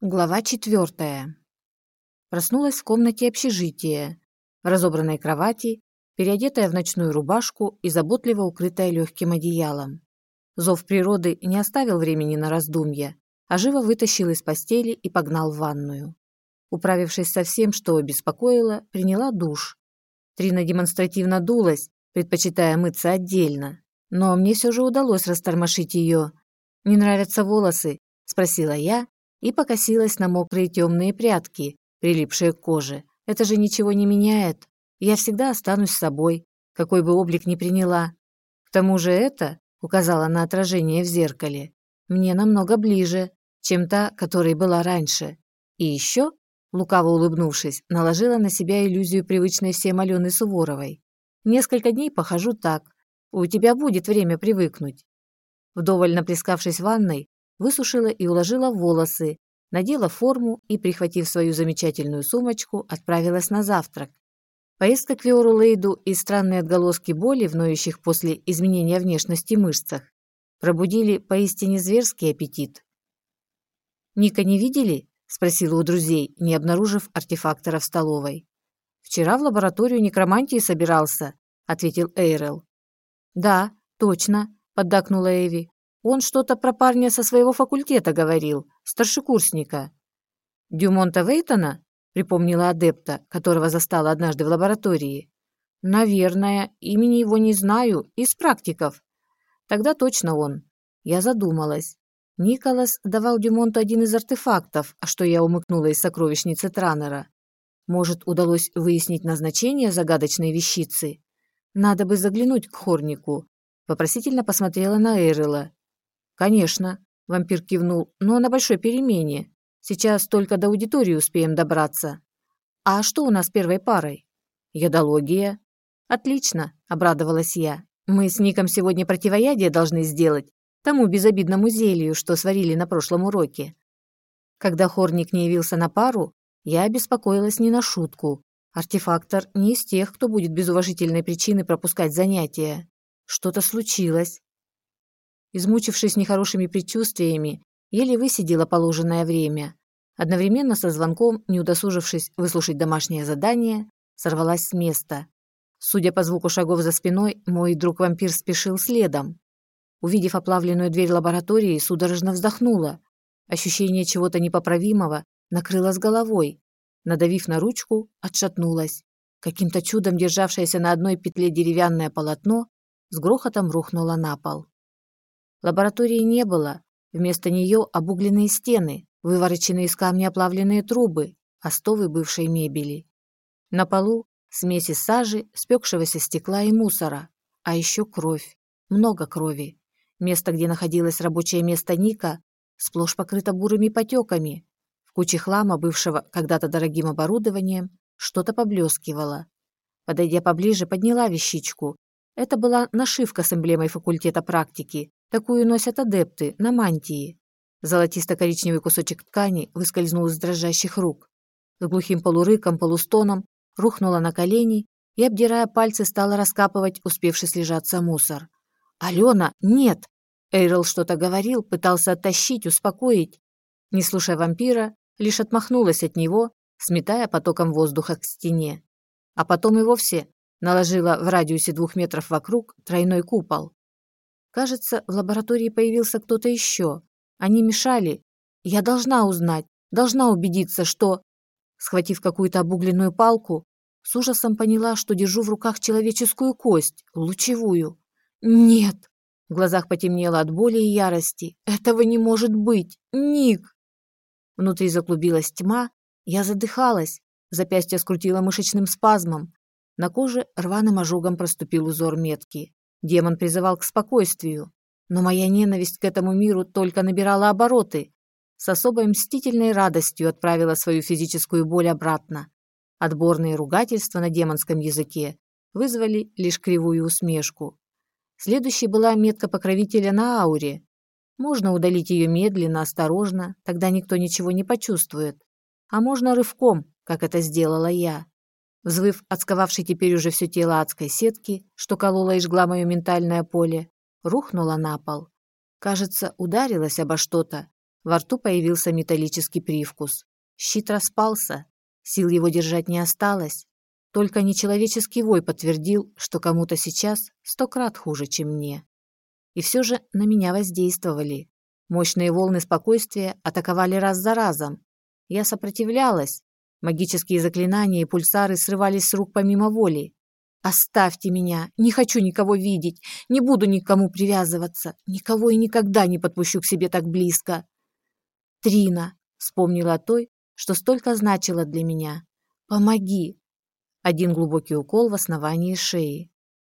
Глава четвертая. Проснулась в комнате общежития, в разобранной кровати, переодетая в ночную рубашку и заботливо укрытая легким одеялом. Зов природы не оставил времени на раздумья, а живо вытащил из постели и погнал в ванную. Управившись со всем, что беспокоило, приняла душ. Трина демонстративно дулась, предпочитая мыться отдельно. Но мне все же удалось растормошить ее. «Не нравятся волосы?» – спросила я, и покосилась на мокрые темные прядки, прилипшие к коже. Это же ничего не меняет. Я всегда останусь собой, какой бы облик ни приняла. К тому же это, указала на отражение в зеркале, мне намного ближе, чем та, которой была раньше. И еще, лукаво улыбнувшись, наложила на себя иллюзию привычной всем Алены Суворовой. Несколько дней похожу так. У тебя будет время привыкнуть. Вдоволь наплескавшись в ванной, высушила и уложила волосы, надела форму и, прихватив свою замечательную сумочку, отправилась на завтрак. Поездка к Виору Лейду и странные отголоски боли, вноющих после изменения внешности мышцах, пробудили поистине зверский аппетит. «Ника не видели?» – спросила у друзей, не обнаружив артефактора в столовой. «Вчера в лабораторию некромантии собирался», – ответил Эйрел. «Да, точно», – поддакнула Эви. Он что-то про парня со своего факультета говорил, старшекурсника. Дюмонта Вейтона, припомнила адепта, которого застала однажды в лаборатории. Наверное, имени его не знаю, из практиков. Тогда точно он. Я задумалась. Николас давал Дюмонту один из артефактов, а что я умыкнула из сокровищницы Транера. Может, удалось выяснить назначение загадочной вещицы? Надо бы заглянуть к Хорнику. Вопросительно посмотрела на Эрила. «Конечно», – вампир кивнул, – «но на большой перемене. Сейчас только до аудитории успеем добраться». «А что у нас первой парой?» «Ядология». «Отлично», – обрадовалась я. «Мы с Ником сегодня противоядие должны сделать, тому безобидному зелью, что сварили на прошлом уроке». Когда Хорник не явился на пару, я обеспокоилась не на шутку. Артефактор не из тех, кто будет без уважительной причины пропускать занятия. Что-то случилось. Измучившись нехорошими предчувствиями, еле высидела положенное время. Одновременно со звонком, не удосужившись выслушать домашнее задание, сорвалась с места. Судя по звуку шагов за спиной, мой друг-вампир спешил следом. Увидев оплавленную дверь лаборатории, судорожно вздохнула. Ощущение чего-то непоправимого накрыло с головой. Надавив на ручку, отшатнулась. Каким-то чудом державшееся на одной петле деревянное полотно с грохотом рухнуло на пол. Лаборатории не было. Вместо нее обугленные стены, вывороченные из камня оплавленные трубы, остовы бывшей мебели. На полу смеси сажи, спекшегося стекла и мусора, а еще кровь, много крови. Место, где находилось рабочее место Ника, сплошь покрыто бурыми потеками. В куче хлама, бывшего когда-то дорогим оборудованием, что-то поблескивало. Подойдя поближе, подняла вещичку. Это была нашивка с эмблемой факультета практики, Такую носят адепты на мантии. Золотисто-коричневый кусочек ткани выскользнул из дрожащих рук. С глухим полурыком, полустоном рухнула на колени и, обдирая пальцы, стала раскапывать успевший слежаться мусор. «Алена, нет!» Эйрл что-то говорил, пытался оттащить, успокоить. Не слушая вампира, лишь отмахнулась от него, сметая потоком воздуха к стене. А потом и вовсе наложила в радиусе двух метров вокруг тройной купол. Кажется, в лаборатории появился кто-то еще. Они мешали. Я должна узнать, должна убедиться, что... Схватив какую-то обугленную палку, с ужасом поняла, что держу в руках человеческую кость, лучевую. Нет! В глазах потемнело от боли и ярости. Этого не может быть! Ник! Внутри заклубилась тьма, я задыхалась, запястье скрутило мышечным спазмом. На коже рваным ожогом проступил узор метки. Демон призывал к спокойствию, но моя ненависть к этому миру только набирала обороты. С особой мстительной радостью отправила свою физическую боль обратно. Отборные ругательства на демонском языке вызвали лишь кривую усмешку. Следующей была метка покровителя на ауре. Можно удалить ее медленно, осторожно, тогда никто ничего не почувствует. А можно рывком, как это сделала я. Взвыв от сковавшей теперь уже все тело адской сетки, что колола и жгла мое ментальное поле, рухнула на пол. Кажется, ударилась обо что-то. Во рту появился металлический привкус. Щит распался, сил его держать не осталось. Только нечеловеческий вой подтвердил, что кому-то сейчас сто крат хуже, чем мне. И все же на меня воздействовали. Мощные волны спокойствия атаковали раз за разом. Я сопротивлялась. Магические заклинания и пульсары срывались с рук помимо воли. «Оставьте меня! Не хочу никого видеть! Не буду никому привязываться! Никого и никогда не подпущу к себе так близко!» «Трина!» — вспомнила той, что столько значило для меня. «Помоги!» Один глубокий укол в основании шеи.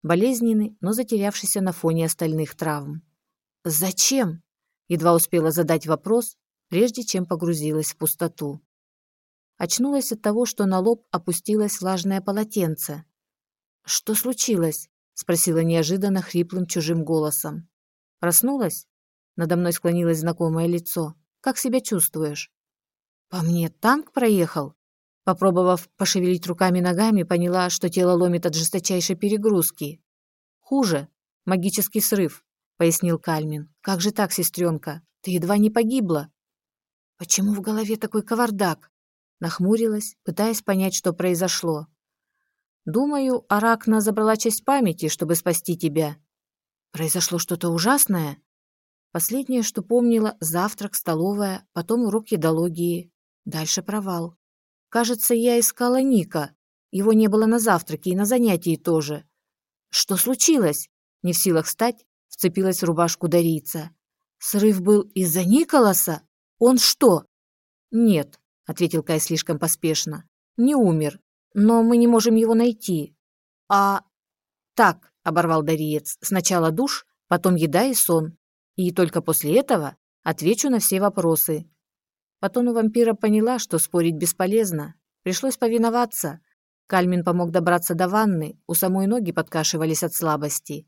Болезненный, но затерявшийся на фоне остальных травм. «Зачем?» Едва успела задать вопрос, прежде чем погрузилась в пустоту. Очнулась от того, что на лоб опустилось влажное полотенце. «Что случилось?» — спросила неожиданно хриплым чужим голосом. «Проснулась?» Надо мной склонилось знакомое лицо. «Как себя чувствуешь?» «По мне танк проехал?» Попробовав пошевелить руками-ногами, поняла, что тело ломит от жесточайшей перегрузки. «Хуже. Магический срыв пояснил Кальмин. «Как же так, сестренка? Ты едва не погибла». «Почему в голове такой кавардак?» Нахмурилась, пытаясь понять, что произошло. «Думаю, Аракна забрала часть памяти, чтобы спасти тебя». «Произошло что-то ужасное?» Последнее, что помнила, завтрак, столовая, потом урок едологии. Дальше провал. Кажется, я искала Ника. Его не было на завтраке и на занятии тоже. Что случилось? Не в силах встать, вцепилась в рубашку Дарийца. «Срыв был из-за Николаса? Он что?» «Нет», — ответил Кай слишком поспешно. «Не умер, но мы не можем его найти». «А...» «Так», — оборвал Дариец, — «сначала душ, потом еда и сон. И только после этого отвечу на все вопросы». По тону вампира поняла, что спорить бесполезно. Пришлось повиноваться. Кальмин помог добраться до ванны, у самой ноги подкашивались от слабости.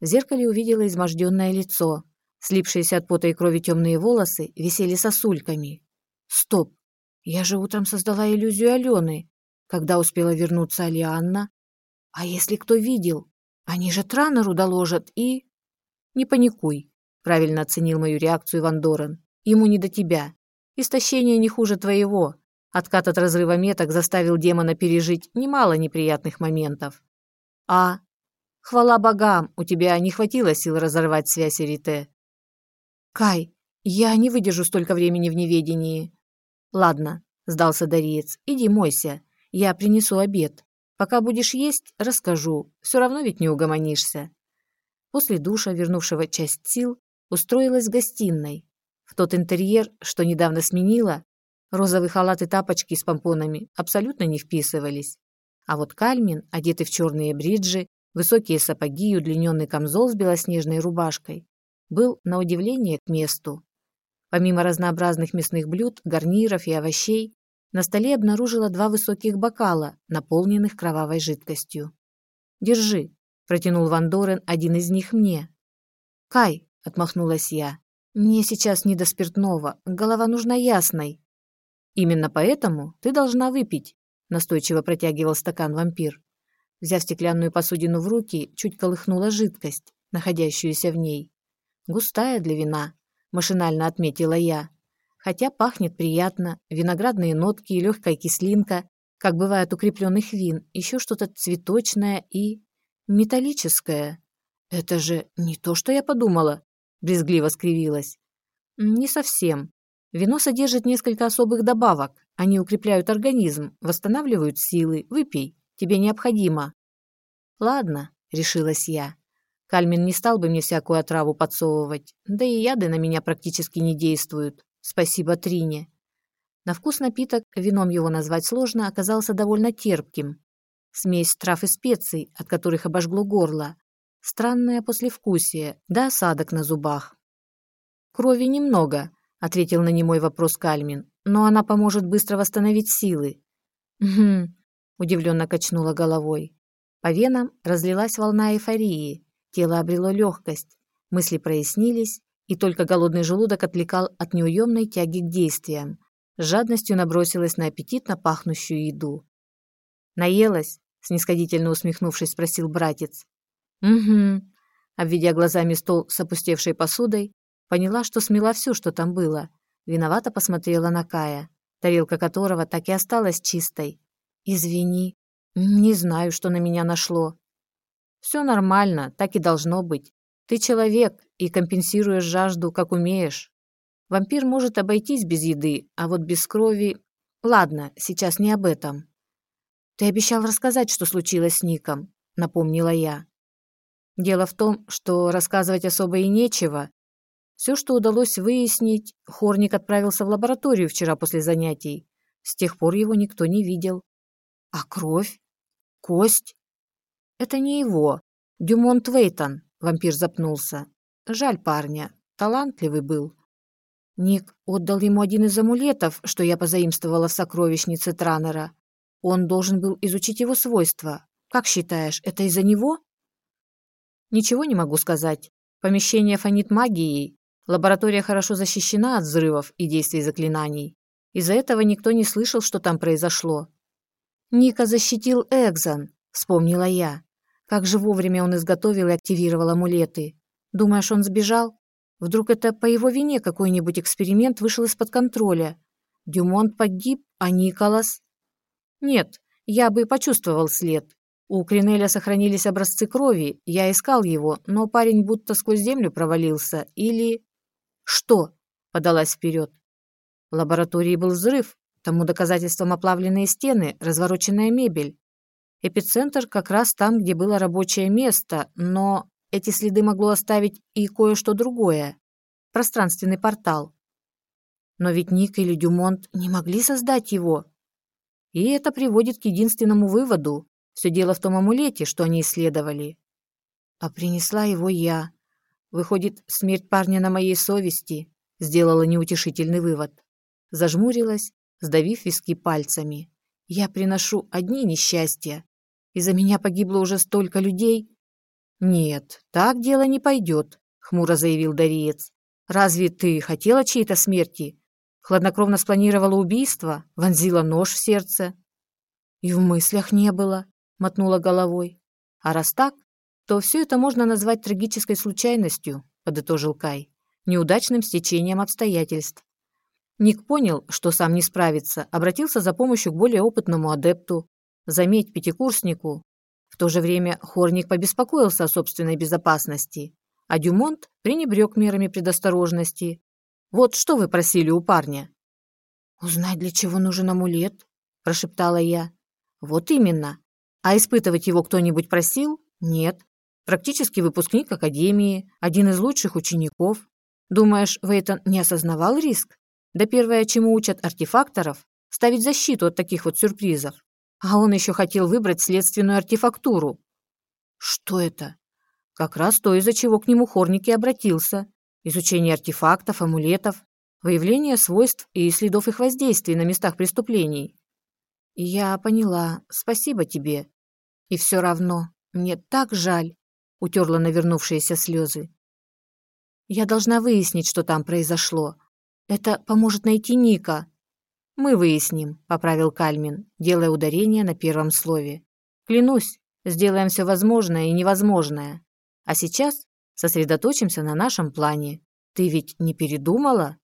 В зеркале увидела изможденное лицо. Слипшиеся от пота и крови темные волосы висели сосульками. Стоп! Я же утром создала иллюзию Алены. Когда успела вернуться Алианна? А если кто видел? Они же Транеру доложат и... Не паникуй, правильно оценил мою реакцию Ван Дорен. Ему не до тебя. Истощение не хуже твоего. Откат от разрыва меток заставил демона пережить немало неприятных моментов. А Хвала богам, у тебя не хватило сил разорвать связь Эрите. Кай, я не выдержу столько времени в неведении. Ладно, сдался Дариец, иди мойся, я принесу обед. Пока будешь есть, расскажу, все равно ведь не угомонишься. После душа, вернувшего часть сил, устроилась в гостиной. В тот интерьер, что недавно сменила, розовый халат и тапочки с помпонами абсолютно не вписывались. А вот Кальмин, одетый в черные бриджи, Высокие сапоги и удлиненный камзол с белоснежной рубашкой был, на удивление, к месту. Помимо разнообразных мясных блюд, гарниров и овощей, на столе обнаружила два высоких бокала, наполненных кровавой жидкостью. «Держи», – протянул Ван Дорен один из них мне. «Кай», – отмахнулась я, – «мне сейчас не до спиртного, голова нужна ясной». «Именно поэтому ты должна выпить», – настойчиво протягивал стакан вампир. Взяв стеклянную посудину в руки, чуть колыхнула жидкость, находящуюся в ней. «Густая для вина», – машинально отметила я. Хотя пахнет приятно, виноградные нотки и легкая кислинка, как бывает укрепленных вин, еще что-то цветочное и... металлическое. «Это же не то, что я подумала», – брезгливо скривилась. «Не совсем. Вино содержит несколько особых добавок. Они укрепляют организм, восстанавливают силы. Выпей». Тебе необходимо». «Ладно», — решилась я. Кальмин не стал бы мне всякую отраву подсовывать, да и яды на меня практически не действуют. Спасибо Трине. На вкус напиток, вином его назвать сложно, оказался довольно терпким. Смесь трав и специй, от которых обожгло горло. Странное послевкусие, да осадок на зубах. «Крови немного», — ответил на немой вопрос Кальмин, «но она поможет быстро восстановить силы». «Угу, удивленно качнула головой. По венам разлилась волна эйфории, тело обрело легкость, мысли прояснились, и только голодный желудок отвлекал от неуемной тяги к действиям. Жадностью набросилась на аппетитно пахнущую еду. «Наелась?» — снисходительно усмехнувшись, спросил братец. «Угу». Обведя глазами стол с опустевшей посудой, поняла, что смела все, что там было. Виновато посмотрела на Кая, тарелка которого так и осталась чистой. «Извини, не знаю, что на меня нашло». «Все нормально, так и должно быть. Ты человек и компенсируешь жажду, как умеешь. Вампир может обойтись без еды, а вот без крови... Ладно, сейчас не об этом. Ты обещал рассказать, что случилось с Ником, напомнила я. Дело в том, что рассказывать особо и нечего. Все, что удалось выяснить, Хорник отправился в лабораторию вчера после занятий. С тех пор его никто не видел. А кровь? Кость? Это не его. Дюмонт Вейтон, вампир запнулся. Жаль парня, талантливый был. Ник отдал ему один из амулетов, что я позаимствовала в сокровищнице Транера. Он должен был изучить его свойства. Как считаешь, это из-за него? Ничего не могу сказать. Помещение фонит магией. Лаборатория хорошо защищена от взрывов и действий заклинаний. Из-за этого никто не слышал, что там произошло. Ника защитил Экзон, вспомнила я. Как же вовремя он изготовил и активировал амулеты. Думаешь, он сбежал? Вдруг это по его вине какой-нибудь эксперимент вышел из-под контроля? Дюмонт погиб, а Николас? Нет, я бы почувствовал след. У Кринеля сохранились образцы крови, я искал его, но парень будто сквозь землю провалился. Или... Что? Подалась вперед. В лаборатории был взрыв, тому доказательством оплавленные стены, развороченная мебель. Эпицентр как раз там, где было рабочее место, но эти следы могло оставить и кое-что другое. Пространственный портал. Но ведь Ник или Дюмонт не могли создать его. И это приводит к единственному выводу. Все дело в том амулете, что они исследовали. А принесла его я. Выходит, смерть парня на моей совести. Сделала неутешительный вывод. Зажмурилась, сдавив виски пальцами. Я приношу одни несчастья. Из-за меня погибло уже столько людей, «Нет, так дело не пойдет», — хмуро заявил Дариец. «Разве ты хотела чьей-то смерти? Хладнокровно спланировала убийство, вонзила нож в сердце?» «И в мыслях не было», — мотнула головой. «А раз так, то все это можно назвать трагической случайностью», — подытожил Кай, «неудачным стечением обстоятельств». Ник понял, что сам не справится, обратился за помощью к более опытному адепту. Заметь, пятикурснику в то же время Хорник побеспокоился о собственной безопасности, а Дюмонт пренебрег мерами предосторожности. «Вот что вы просили у парня?» «Узнать, для чего нужен амулет?» – прошептала я. «Вот именно. А испытывать его кто-нибудь просил? Нет. Практически выпускник Академии, один из лучших учеников. Думаешь, Вейтон не осознавал риск? Да первое, чему учат артефакторов – ставить защиту от таких вот сюрпризов. А он еще хотел выбрать следственную артефактуру. Что это? Как раз то, из-за чего к нему Хорник и обратился. Изучение артефактов, амулетов, выявление свойств и следов их воздействия на местах преступлений. Я поняла. Спасибо тебе. И все равно, мне так жаль, утерла навернувшиеся слезы. Я должна выяснить, что там произошло. Это поможет найти Ника. «Мы выясним», — поправил Кальмин, делая ударение на первом слове. «Клянусь, сделаем все возможное и невозможное. А сейчас сосредоточимся на нашем плане. Ты ведь не передумала?»